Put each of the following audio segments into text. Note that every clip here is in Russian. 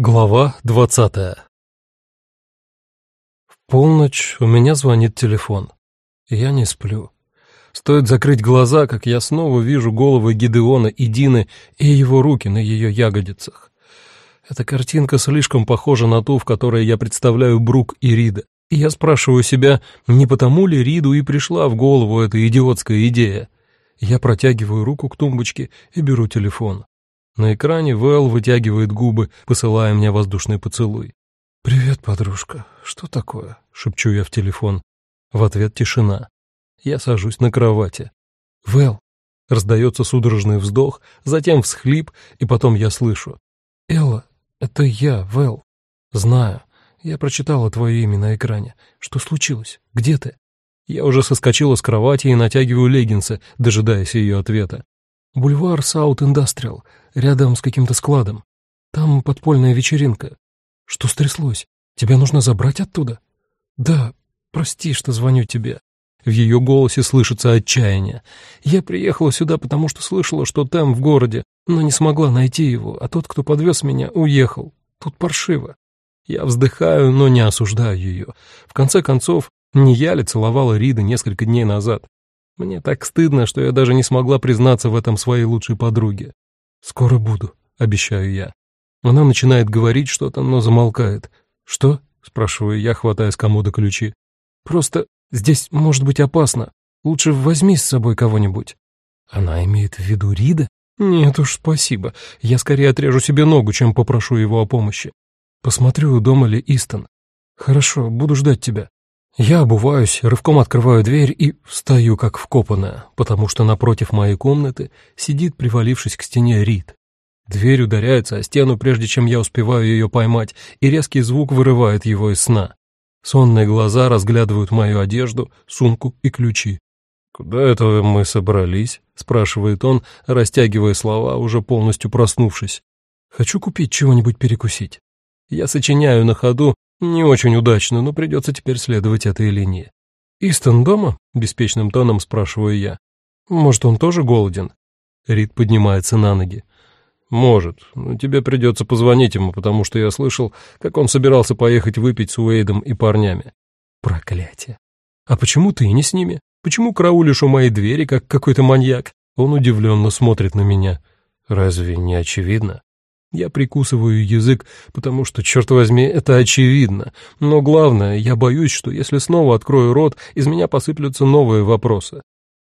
Глава двадцатая В полночь у меня звонит телефон. Я не сплю. Стоит закрыть глаза, как я снова вижу головы Гидеона и Дины и его руки на ее ягодицах. Эта картинка слишком похожа на ту, в которой я представляю Брук и Рида. И я спрашиваю себя, не потому ли Риду и пришла в голову эта идиотская идея. Я протягиваю руку к тумбочке и беру телефон. На экране Вэл вытягивает губы, посылая мне воздушный поцелуй. «Привет, подружка. Что такое?» — шепчу я в телефон. В ответ тишина. Я сажусь на кровати. «Вэл!» — раздается судорожный вздох, затем всхлип, и потом я слышу. «Элла, это я, Вэл. Знаю. Я прочитала твое имя на экране. Что случилось? Где ты?» Я уже соскочила с кровати и натягиваю леггинсы, дожидаясь ее ответа. «Бульвар Саут-Индастриал рядом с каким-то складом. Там подпольная вечеринка. Что стряслось? Тебя нужно забрать оттуда? Да, прости, что звоню тебе. В ее голосе слышится отчаяние. Я приехала сюда, потому что слышала, что там, в городе, но не смогла найти его, а тот, кто подвез меня, уехал. Тут паршиво. Я вздыхаю, но не осуждаю ее. В конце концов, не я ли целовала Рида несколько дней назад? Мне так стыдно, что я даже не смогла признаться в этом своей лучшей подруге. «Скоро буду», — обещаю я. Она начинает говорить что-то, но замолкает. «Что?» — спрашиваю я, хватая с комода ключи. «Просто здесь может быть опасно. Лучше возьми с собой кого-нибудь». Она имеет в виду Рида? Нет уж, спасибо. Я скорее отрежу себе ногу, чем попрошу его о помощи. Посмотрю, дома ли Истон. Хорошо, буду ждать тебя. Я обуваюсь, рывком открываю дверь и встаю как вкопанная, потому что напротив моей комнаты сидит, привалившись к стене, Рид. Дверь ударяется о стену, прежде чем я успеваю ее поймать, и резкий звук вырывает его из сна. Сонные глаза разглядывают мою одежду, сумку и ключи. «Куда это мы собрались?» — спрашивает он, растягивая слова, уже полностью проснувшись. «Хочу купить чего-нибудь перекусить». Я сочиняю на ходу, не очень удачно, но придется теперь следовать этой линии. «Истон дома?» — беспечным тоном спрашиваю я. «Может, он тоже голоден?» Рид поднимается на ноги. «Может, но тебе придется позвонить ему, потому что я слышал, как он собирался поехать выпить с Уэйдом и парнями». «Проклятие! А почему ты не с ними? Почему караулишь у моей двери, как какой-то маньяк?» Он удивленно смотрит на меня. «Разве не очевидно?» Я прикусываю язык, потому что, черт возьми, это очевидно. Но главное, я боюсь, что если снова открою рот, из меня посыплются новые вопросы.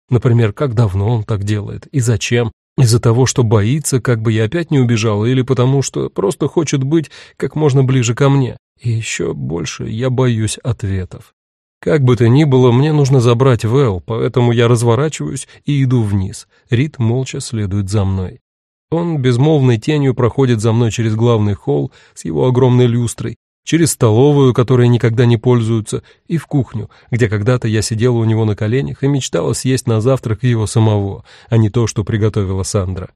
Например, как давно он так делает и зачем? Из-за того, что боится, как бы я опять не убежала, или потому что просто хочет быть как можно ближе ко мне. И еще больше я боюсь ответов. Как бы то ни было, мне нужно забрать Вэл, поэтому я разворачиваюсь и иду вниз. Рид молча следует за мной. Он безмолвной тенью проходит за мной через главный холл с его огромной люстрой, через столовую, которой никогда не пользуются, и в кухню, где когда-то я сидела у него на коленях и мечтала съесть на завтрак его самого, а не то, что приготовила Сандра.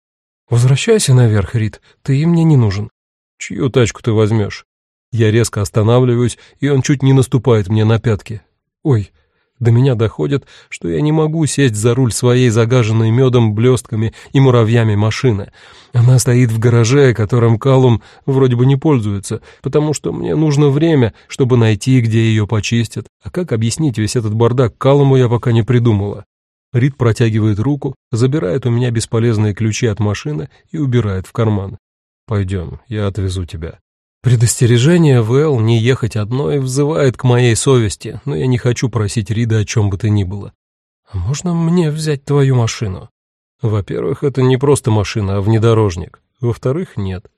«Возвращайся наверх, Рит, ты мне не нужен». «Чью тачку ты возьмешь?» Я резко останавливаюсь, и он чуть не наступает мне на пятки. «Ой, до меня доходит, что я не могу сесть за руль своей загаженной медом, блестками и муравьями машины. Она стоит в гараже, которым Калум вроде бы не пользуется, потому что мне нужно время, чтобы найти, где ее почистят. А как объяснить весь этот бардак Калуму я пока не придумала. Рид протягивает руку, забирает у меня бесполезные ключи от машины и убирает в карман. «Пойдем, я отвезу тебя». Предостережение Вэл не ехать одной взывает к моей совести, но я не хочу просить Рида о чем бы то ни было. А можно мне взять твою машину? Во-первых, это не просто машина, а внедорожник. Во-вторых, нет.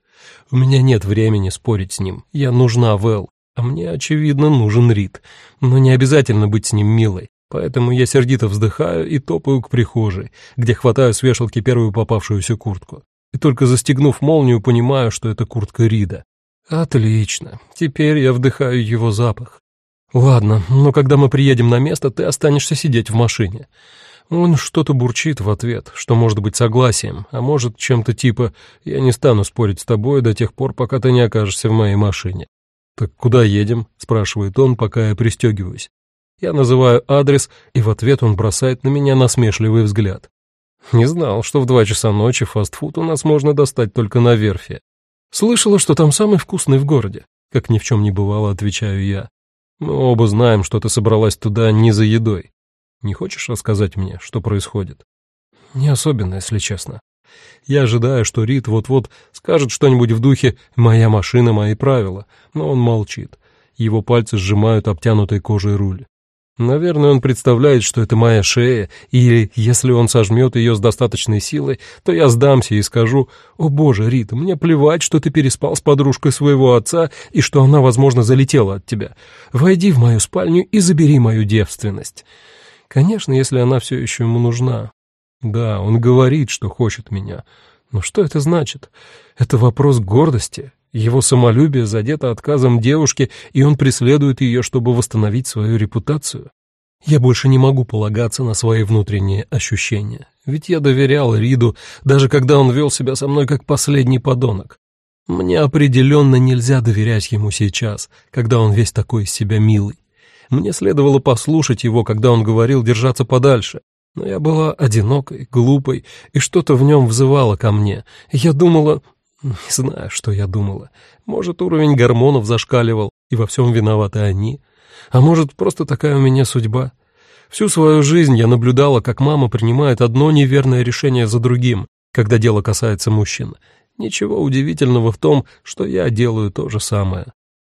У меня нет времени спорить с ним. Я нужна Вэл, а мне, очевидно, нужен Рид. Но не обязательно быть с ним милой. Поэтому я сердито вздыхаю и топаю к прихожей, где хватаю с вешалки первую попавшуюся куртку. И только застегнув молнию, понимаю, что это куртка Рида. Отлично. Теперь я вдыхаю его запах. Ладно, но когда мы приедем на место, ты останешься сидеть в машине. Он что-то бурчит в ответ, что может быть согласием, а может чем-то типа «я не стану спорить с тобой до тех пор, пока ты не окажешься в моей машине». «Так куда едем?» — спрашивает он, пока я пристегиваюсь. Я называю адрес, и в ответ он бросает на меня насмешливый взгляд. Не знал, что в два часа ночи фастфуд у нас можно достать только на верфи. Слышала, что там самый вкусный в городе. Как ни в чем не бывало, отвечаю я. Мы оба знаем, что ты собралась туда не за едой. Не хочешь рассказать мне, что происходит? Не особенно, если честно. Я ожидаю, что Рид вот-вот скажет что-нибудь в духе «моя машина, мои правила», но он молчит. Его пальцы сжимают обтянутой кожей руль. Наверное, он представляет, что это моя шея, и если он сожмет ее с достаточной силой, то я сдамся и скажу, «О боже, Рит, мне плевать, что ты переспал с подружкой своего отца и что она, возможно, залетела от тебя. Войди в мою спальню и забери мою девственность». Конечно, если она все еще ему нужна. Да, он говорит, что хочет меня. Но что это значит? Это вопрос гордости. Его самолюбие задето отказом девушки, и он преследует ее, чтобы восстановить свою репутацию. Я больше не могу полагаться на свои внутренние ощущения. Ведь я доверял Риду, даже когда он вел себя со мной как последний подонок. Мне определенно нельзя доверять ему сейчас, когда он весь такой из себя милый. Мне следовало послушать его, когда он говорил держаться подальше. Но я была одинокой, глупой, и что-то в нем взывало ко мне. Я думала, не знаю, что я думала. Может, уровень гормонов зашкаливал, и во всем виноваты они. А может, просто такая у меня судьба. Всю свою жизнь я наблюдала, как мама принимает одно неверное решение за другим, когда дело касается мужчин. Ничего удивительного в том, что я делаю то же самое.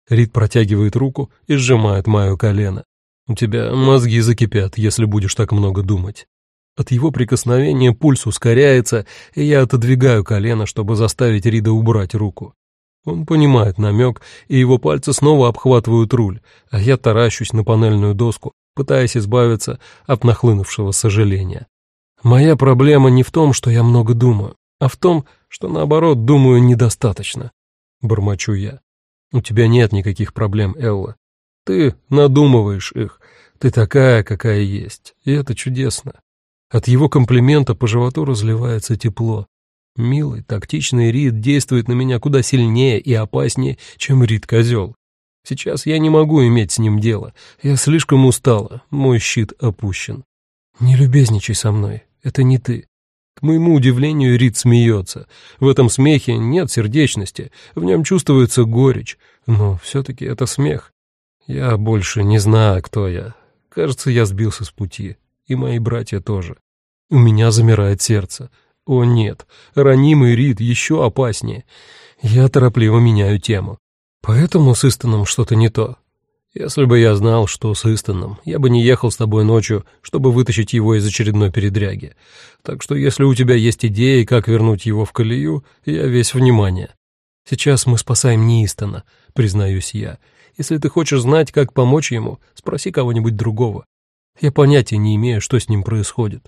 Рид протягивает руку и сжимает мое колено. У тебя мозги закипят, если будешь так много думать. От его прикосновения пульс ускоряется, и я отодвигаю колено, чтобы заставить Рида убрать руку. Он понимает намек, и его пальцы снова обхватывают руль, а я таращусь на панельную доску, пытаясь избавиться от нахлынувшего сожаления. Моя проблема не в том, что я много думаю, а в том, что, наоборот, думаю недостаточно. Бормочу я. У тебя нет никаких проблем, Элла. Ты надумываешь их. Ты такая, какая есть, и это чудесно. От его комплимента по животу разливается тепло. Милый, тактичный Рид действует на меня куда сильнее и опаснее, чем Рид-козел. Сейчас я не могу иметь с ним дело. Я слишком устала, мой щит опущен. Не любезничай со мной, это не ты. К моему удивлению, Рид смеется. В этом смехе нет сердечности, в нем чувствуется горечь, но все-таки это смех. Я больше не знаю, кто я. Кажется, я сбился с пути и мои братья тоже. У меня замирает сердце. О нет, ранимый Рид еще опаснее. Я торопливо меняю тему. Поэтому с Истоном что-то не то. Если бы я знал, что с Истоном, я бы не ехал с тобой ночью, чтобы вытащить его из очередной передряги. Так что если у тебя есть идеи, как вернуть его в колею, я весь внимание. Сейчас мы спасаем не Истона, признаюсь я. Если ты хочешь знать, как помочь ему, спроси кого-нибудь другого. Я понятия не имею, что с ним происходит.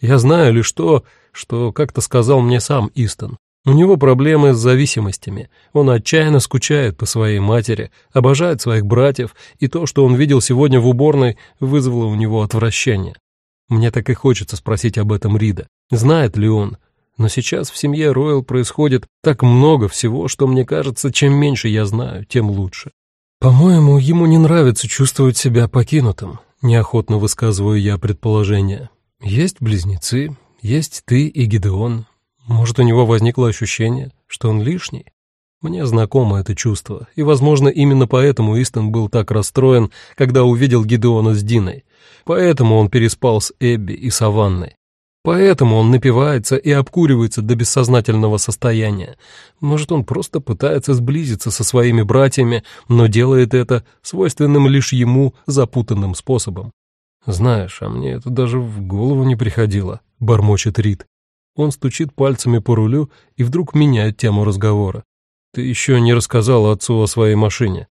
Я знаю лишь то, что как-то сказал мне сам Истон. У него проблемы с зависимостями. Он отчаянно скучает по своей матери, обожает своих братьев, и то, что он видел сегодня в уборной, вызвало у него отвращение. Мне так и хочется спросить об этом Рида. Знает ли он? Но сейчас в семье Ройл происходит так много всего, что мне кажется, чем меньше я знаю, тем лучше. По-моему, ему не нравится чувствовать себя покинутым. Неохотно высказываю я предположение. Есть близнецы, есть ты и Гидеон. Может, у него возникло ощущение, что он лишний? Мне знакомо это чувство, и, возможно, именно поэтому Истон был так расстроен, когда увидел Гидеона с Диной. Поэтому он переспал с Эбби и Саванной. Поэтому он напивается и обкуривается до бессознательного состояния. Может, он просто пытается сблизиться со своими братьями, но делает это свойственным лишь ему запутанным способом. «Знаешь, а мне это даже в голову не приходило», — бормочет Рид. Он стучит пальцами по рулю и вдруг меняет тему разговора. «Ты еще не рассказал отцу о своей машине».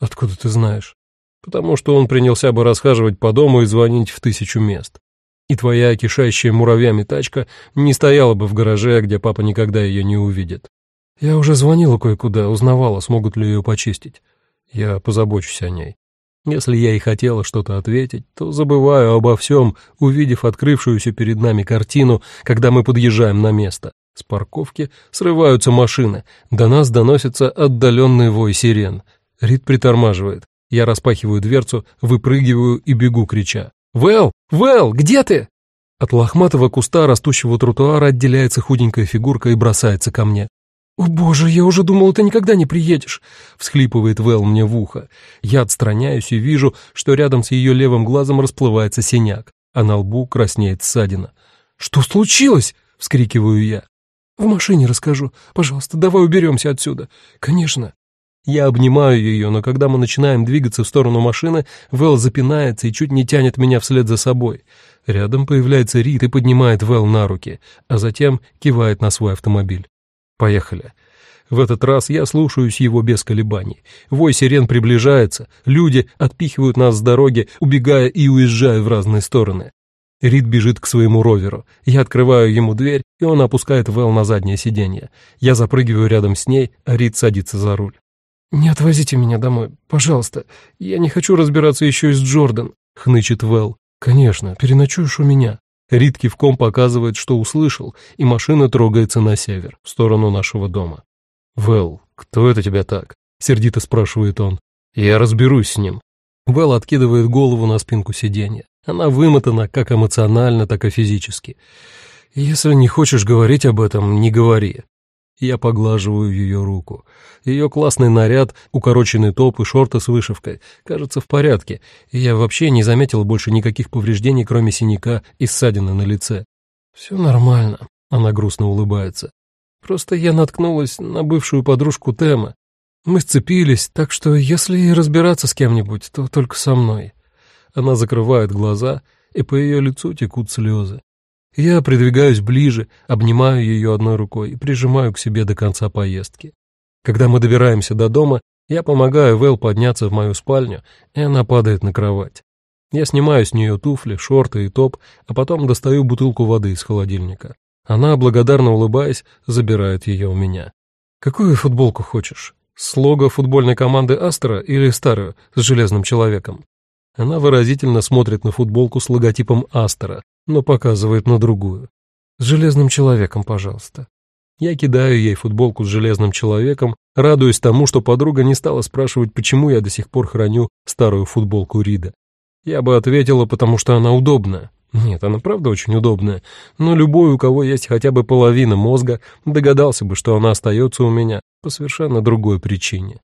«Откуда ты знаешь?» «Потому что он принялся бы расхаживать по дому и звонить в тысячу мест и твоя кишащая муравьями тачка не стояла бы в гараже, где папа никогда ее не увидит. Я уже звонила кое-куда, узнавала, смогут ли ее почистить. Я позабочусь о ней. Если я и хотела что-то ответить, то забываю обо всем, увидев открывшуюся перед нами картину, когда мы подъезжаем на место. С парковки срываются машины, до нас доносится отдаленный вой сирен. Рид притормаживает. Я распахиваю дверцу, выпрыгиваю и бегу, крича. «Вэл! Вэл, где ты?» От лохматого куста растущего тротуара отделяется худенькая фигурка и бросается ко мне. «О боже, я уже думал, ты никогда не приедешь!» — всхлипывает Вэл мне в ухо. Я отстраняюсь и вижу, что рядом с ее левым глазом расплывается синяк, а на лбу краснеет ссадина. «Что случилось?» — вскрикиваю я. «В машине расскажу. Пожалуйста, давай уберемся отсюда». «Конечно». Я обнимаю ее, но когда мы начинаем двигаться в сторону машины, Вэл запинается и чуть не тянет меня вслед за собой. Рядом появляется Рит и поднимает Вэл на руки, а затем кивает на свой автомобиль. Поехали. В этот раз я слушаюсь его без колебаний. Вой сирен приближается, люди отпихивают нас с дороги, убегая и уезжая в разные стороны. Рид бежит к своему роверу. Я открываю ему дверь, и он опускает Вэл на заднее сиденье. Я запрыгиваю рядом с ней, а Рид садится за руль. «Не отвозите меня домой, пожалуйста. Я не хочу разбираться еще и с Джордан», — хнычет Вэл. «Конечно, переночуешь у меня». Рид кивком показывает, что услышал, и машина трогается на север, в сторону нашего дома. «Вэл, кто это тебя так?» — сердито спрашивает он. «Я разберусь с ним». Вэл откидывает голову на спинку сиденья. Она вымотана как эмоционально, так и физически. «Если не хочешь говорить об этом, не говори. Я поглаживаю ее руку. Ее классный наряд, укороченный топ и шорты с вышивкой, кажется в порядке, и я вообще не заметил больше никаких повреждений, кроме синяка и ссадины на лице. «Все нормально», — она грустно улыбается. «Просто я наткнулась на бывшую подружку Тема. Мы сцепились, так что если разбираться с кем-нибудь, то только со мной». Она закрывает глаза, и по ее лицу текут слезы. Я придвигаюсь ближе, обнимаю ее одной рукой и прижимаю к себе до конца поездки. Когда мы добираемся до дома, я помогаю Вэл подняться в мою спальню, и она падает на кровать. Я снимаю с нее туфли, шорты и топ, а потом достаю бутылку воды из холодильника. Она, благодарно улыбаясь, забирает ее у меня. «Какую футболку хочешь? С лого футбольной команды Астера или старую, с железным человеком?» Она выразительно смотрит на футболку с логотипом Астера, но показывает на другую. «С железным человеком, пожалуйста». Я кидаю ей футболку с железным человеком, радуясь тому, что подруга не стала спрашивать, почему я до сих пор храню старую футболку Рида. Я бы ответила, потому что она удобная. Нет, она правда очень удобная, но любой, у кого есть хотя бы половина мозга, догадался бы, что она остается у меня по совершенно другой причине.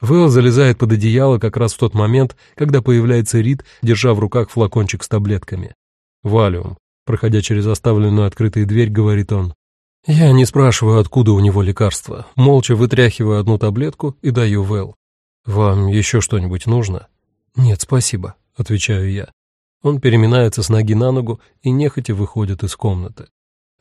Вэл залезает под одеяло как раз в тот момент, когда появляется Рид, держа в руках флакончик с таблетками. «Валиум», проходя через оставленную открытой дверь, говорит он. Я не спрашиваю, откуда у него лекарство, молча вытряхиваю одну таблетку и даю Вэл. «Вам еще что-нибудь нужно?» «Нет, спасибо», — отвечаю я. Он переминается с ноги на ногу и нехотя выходит из комнаты.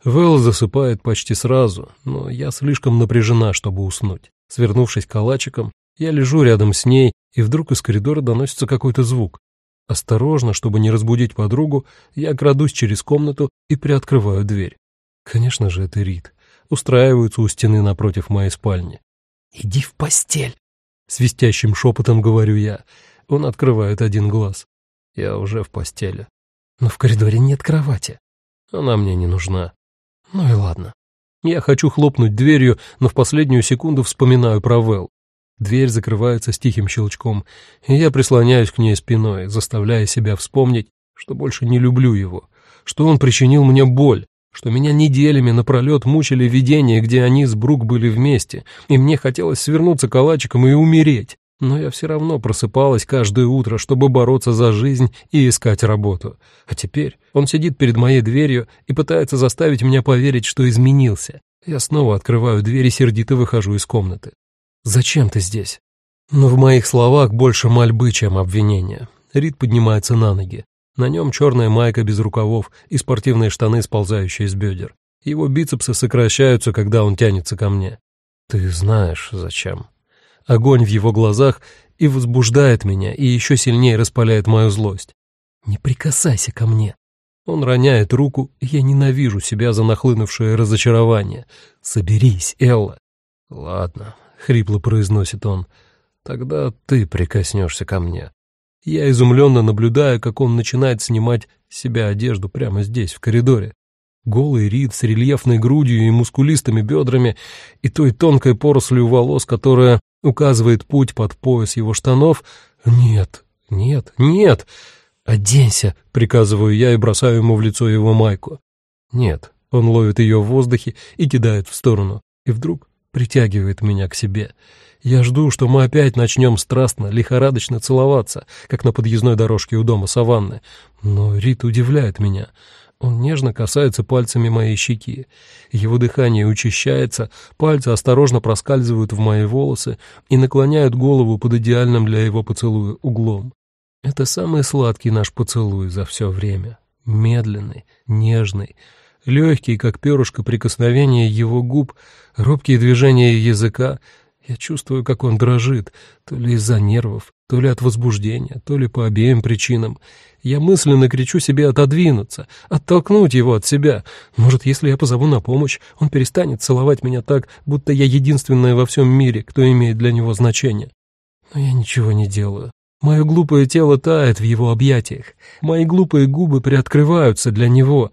Вэл засыпает почти сразу, но я слишком напряжена, чтобы уснуть. Свернувшись калачиком, я лежу рядом с ней, и вдруг из коридора доносится какой-то звук. Осторожно, чтобы не разбудить подругу, я крадусь через комнату и приоткрываю дверь. Конечно же, это Рид. Устраиваются у стены напротив моей спальни. «Иди в постель!» Свистящим шепотом говорю я. Он открывает один глаз. Я уже в постели. Но в коридоре нет кровати. Она мне не нужна. Ну и ладно. Я хочу хлопнуть дверью, но в последнюю секунду вспоминаю про Вэл. Дверь закрывается с тихим щелчком, и я прислоняюсь к ней спиной, заставляя себя вспомнить, что больше не люблю его, что он причинил мне боль, что меня неделями напролет мучили видения, где они с Брук были вместе, и мне хотелось свернуться калачиком и умереть. Но я все равно просыпалась каждое утро, чтобы бороться за жизнь и искать работу. А теперь он сидит перед моей дверью и пытается заставить меня поверить, что изменился. Я снова открываю дверь и сердито выхожу из комнаты. Зачем ты здесь?» Но в моих словах больше мольбы, чем обвинения. Рид поднимается на ноги. На нем черная майка без рукавов и спортивные штаны, сползающие с бедер. Его бицепсы сокращаются, когда он тянется ко мне. Ты знаешь, зачем. Огонь в его глазах и возбуждает меня, и еще сильнее распаляет мою злость. Не прикасайся ко мне. Он роняет руку, и я ненавижу себя за нахлынувшее разочарование. Соберись, Элла. Ладно, — хрипло произносит он, — «тогда ты прикоснешься ко мне». Я изумленно наблюдаю, как он начинает снимать с себя одежду прямо здесь, в коридоре. Голый Рид с рельефной грудью и мускулистыми бедрами и той тонкой порослью волос, которая указывает путь под пояс его штанов. Нет, нет, нет! «Оденься!» — приказываю я и бросаю ему в лицо его майку. Нет, он ловит ее в воздухе и кидает в сторону. И вдруг притягивает меня к себе. Я жду, что мы опять начнем страстно, лихорадочно целоваться, как на подъездной дорожке у дома Саванны. Но Рит удивляет меня. Он нежно касается пальцами моей щеки. Его дыхание учащается, пальцы осторожно проскальзывают в мои волосы и наклоняют голову под идеальным для его поцелуя углом. Это самый сладкий наш поцелуй за все время. Медленный, нежный, легкий, как перышко прикосновения его губ, робкие движения языка. Я чувствую, как он дрожит, то ли из-за нервов, то ли от возбуждения, то ли по обеим причинам. Я мысленно кричу себе отодвинуться, оттолкнуть его от себя. Может, если я позову на помощь, он перестанет целовать меня так, будто я единственная во всем мире, кто имеет для него значение. Но я ничего не делаю. Мое глупое тело тает в его объятиях. Мои глупые губы приоткрываются для него.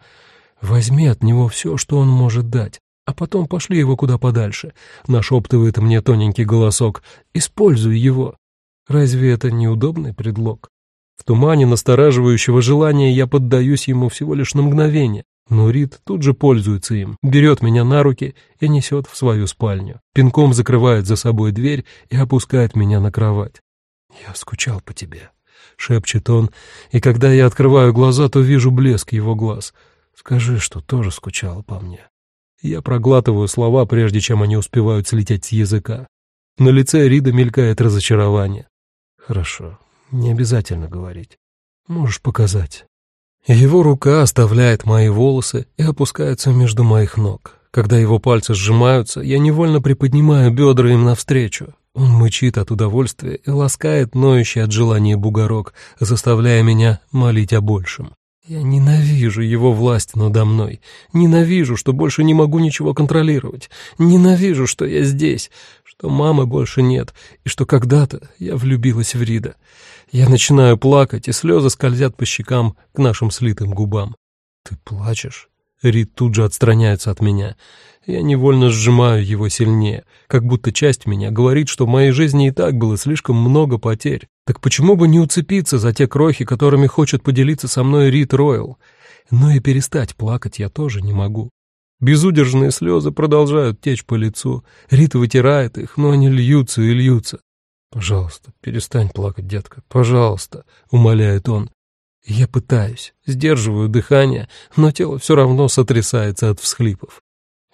Возьми от него все, что он может дать, а потом пошли его куда подальше. Нашептывает мне тоненький голосок. Используй его. Разве это неудобный предлог? В тумане настораживающего желания я поддаюсь ему всего лишь на мгновение, но Рид тут же пользуется им, берет меня на руки и несет в свою спальню. Пинком закрывает за собой дверь и опускает меня на кровать. «Я скучал по тебе», — шепчет он, и когда я открываю глаза, то вижу блеск его глаз. «Скажи, что тоже скучала по мне». Я проглатываю слова, прежде чем они успевают слететь с языка. На лице Рида мелькает разочарование. «Хорошо, не обязательно говорить. Можешь показать». Его рука оставляет мои волосы и опускается между моих ног. Когда его пальцы сжимаются, я невольно приподнимаю бедра им навстречу. Он мычит от удовольствия и ласкает ноющий от желания бугорок, заставляя меня молить о большем. Я ненавижу его власть надо мной. Ненавижу, что больше не могу ничего контролировать. Ненавижу, что я здесь, что мамы больше нет, и что когда-то я влюбилась в Рида. Я начинаю плакать, и слезы скользят по щекам к нашим слитым губам. «Ты плачешь?» Рид тут же отстраняется от меня. Я невольно сжимаю его сильнее, как будто часть меня говорит, что в моей жизни и так было слишком много потерь. Так почему бы не уцепиться за те крохи, которыми хочет поделиться со мной Рид Ройл? Но и перестать плакать я тоже не могу. Безудержные слезы продолжают течь по лицу. Рит вытирает их, но они льются и льются. «Пожалуйста, перестань плакать, детка, пожалуйста», — умоляет он. Я пытаюсь, сдерживаю дыхание, но тело все равно сотрясается от всхлипов.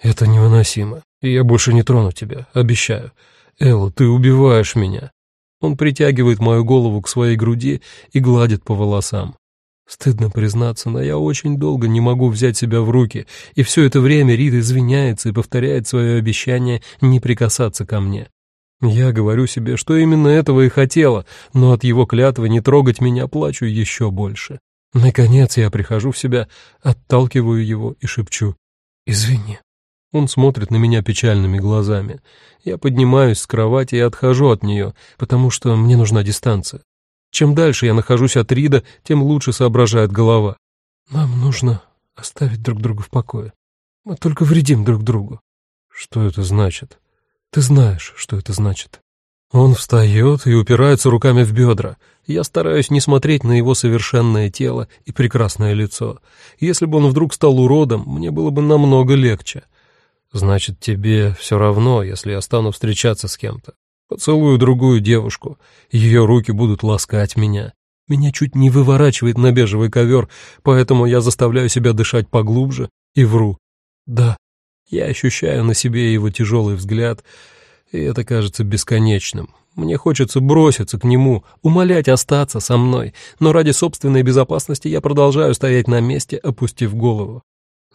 «Это невыносимо, я больше не трону тебя, обещаю. Элла, ты убиваешь меня». Он притягивает мою голову к своей груди и гладит по волосам. Стыдно признаться, но я очень долго не могу взять себя в руки, и все это время Рид извиняется и повторяет свое обещание не прикасаться ко мне. Я говорю себе, что именно этого и хотела, но от его клятвы не трогать меня плачу еще больше. Наконец я прихожу в себя, отталкиваю его и шепчу «Извини». Он смотрит на меня печальными глазами. Я поднимаюсь с кровати и отхожу от нее, потому что мне нужна дистанция. Чем дальше я нахожусь от Рида, тем лучше соображает голова. Нам нужно оставить друг друга в покое. Мы только вредим друг другу. Что это значит? Ты знаешь, что это значит. Он встает и упирается руками в бедра. Я стараюсь не смотреть на его совершенное тело и прекрасное лицо. Если бы он вдруг стал уродом, мне было бы намного легче. Значит, тебе все равно, если я стану встречаться с кем-то. Поцелую другую девушку, ее руки будут ласкать меня. Меня чуть не выворачивает на бежевый ковер, поэтому я заставляю себя дышать поглубже и вру. Да, я ощущаю на себе его тяжелый взгляд, и это кажется бесконечным. Мне хочется броситься к нему, умолять остаться со мной, но ради собственной безопасности я продолжаю стоять на месте, опустив голову.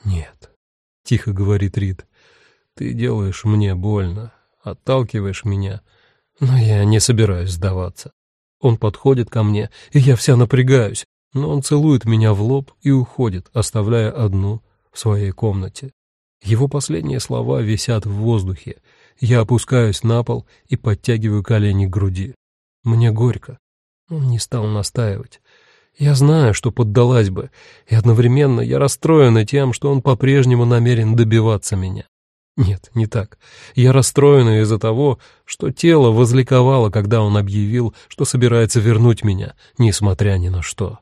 «Нет», — тихо говорит Рид, — «ты делаешь мне больно, отталкиваешь меня, но я не собираюсь сдаваться». Он подходит ко мне, и я вся напрягаюсь, но он целует меня в лоб и уходит, оставляя одну в своей комнате. Его последние слова висят в воздухе. Я опускаюсь на пол и подтягиваю колени к груди. Мне горько. Он не стал настаивать. Я знаю, что поддалась бы, и одновременно я расстроена тем, что он по-прежнему намерен добиваться меня. Нет, не так. Я расстроена из-за того, что тело возликовало, когда он объявил, что собирается вернуть меня, несмотря ни на что.